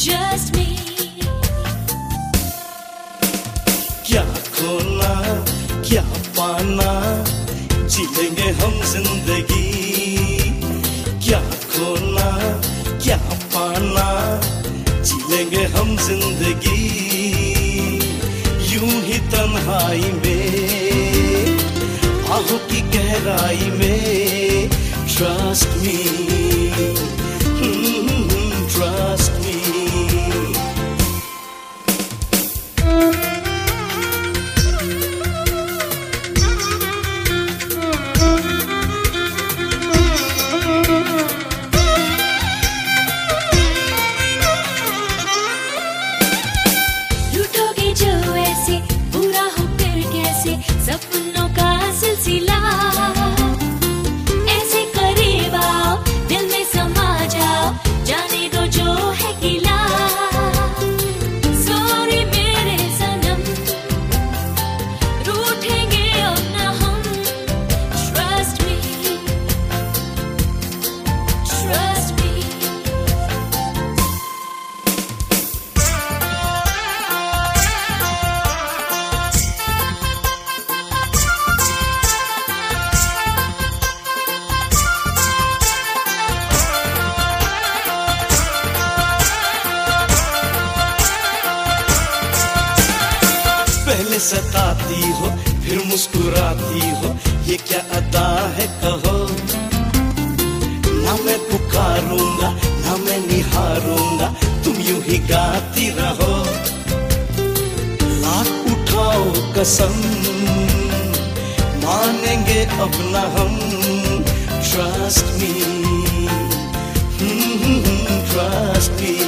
just me. क्या खोना क्या पाना जीलेंगे हम ज़िंदगी। क्या खोना क्या पाना जीलेंगे हम ज़िंदगी। यूँ ही तन्हाई में, आहों की गहराई में ट्रस्ट मी सताती हो, फिर मुस्कुराती हो, ये क्या अदा है कहो? ना मैं पुकारूँगा, ना मैं निहारूँगा, तुम यूँ ही गाती रहो। लाख उठाओ कसम, मानेंगे अपना हम ट्रस्ट मी ट्रस्ट मी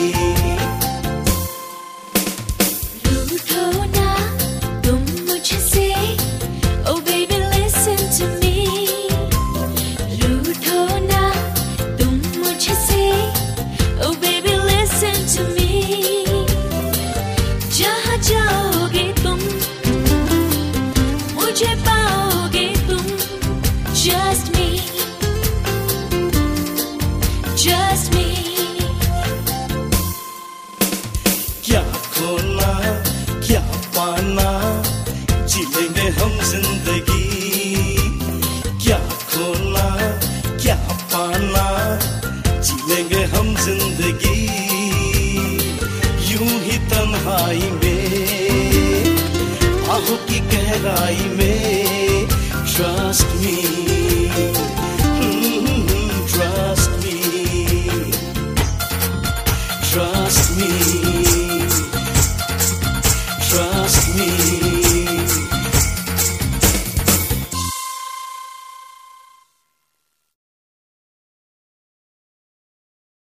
गहराई में। Trust me trust me trust me.